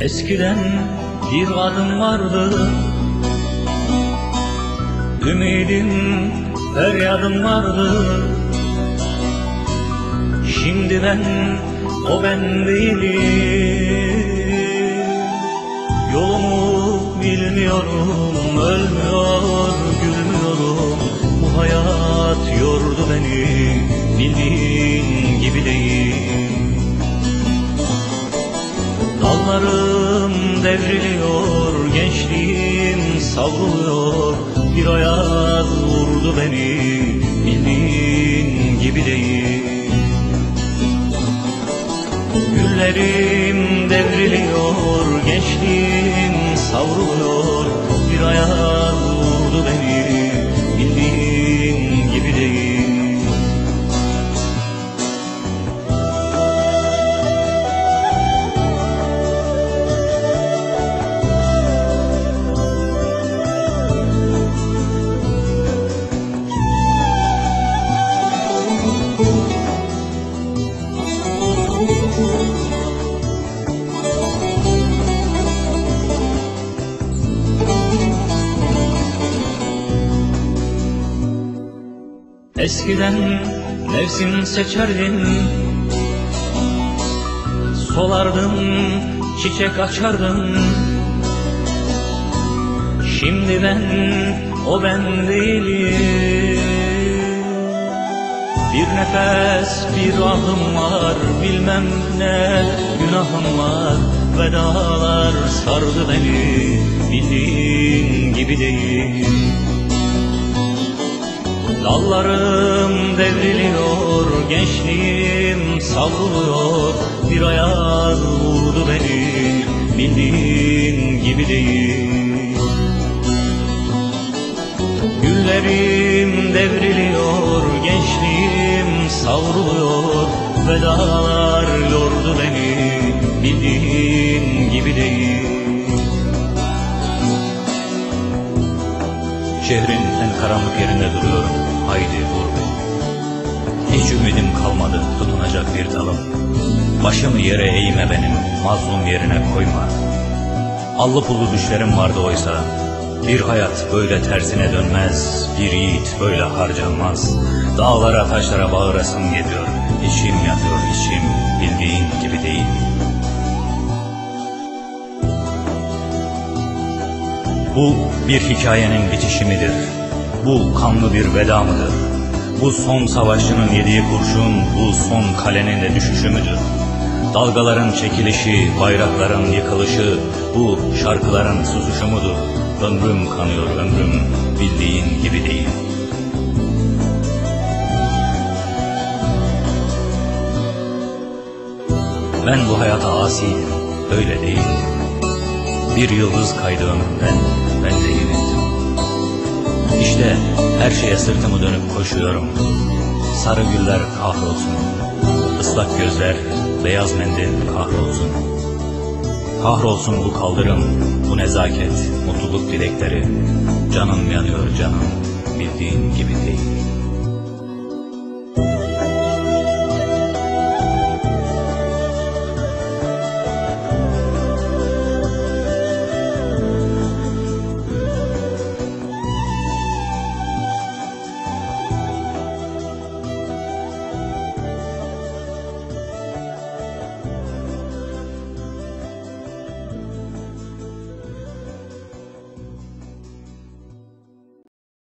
Eskiden bir adım vardı. Ümidim, feryadım vardı. Şimdi ben, o ben değilim. Yolumu bilmiyorum, ölmüyor, gülmüyorum. Bu hayat yordu beni, bildiğin gibi değil Dallarım devriliyor, gençliğim savruluyor. Bir ayaz vurdu beni, bildiğin gibi değil. Güllerim devriliyor, gençliğim savruluyor. Bir ayaz Eskiden mevsim seçerdim. Solardım, çiçek açardım. Şimdi ben, o ben değilim. Bir nefes, bir ahım var Bilmem ne günahım var. Vedalar sardı beni Bildiğin gibi değil Dallarım devriliyor, gençliğim savruluyor. Bir ayaz vurdu beni, bildiğin gibi değil. Güllerim devriliyor, gençliğim savruluyor. Vedalar yordu beni, bildiğin gibi değil. Şehrin en karanlık yerinde duruyorum. Haydi vur. Hiç ümidim kalmadı tutunacak bir dalım. Başımı yere eğme benim, mazlum yerine koyma. Allı pullu düşlerim vardı oysa. Bir hayat böyle tersine dönmez, bir yiğit böyle harcanmaz. Dağlara taşlara bağırasım geliyor, içim yanıyor içim, bildiğin gibi değil. Bu bir hikayenin bitişi midir? Bu kanlı bir veda mıdır? Bu son savaşçının yediği kurşun, bu son kalenin de düşüşü müdür? Dalgaların çekilişi, bayrakların yıkılışı, bu şarkıların susuşu mudur? Ömrüm kanıyor ömrüm, bildiğin gibi değil. Ben bu hayata asiyim, öyle değil. Bir yıldız kaydı önümden, ben de yenildim. İşte her şeye sırtımı dönüp koşuyorum. Sarı güller kahrolsun, ıslak gözler, beyaz mendil kahrolsun. Kahrolsun bu kaldırım, bu nezaket, mutluluk dilekleri. Canım yanıyor canım, bildiğin gibi değil.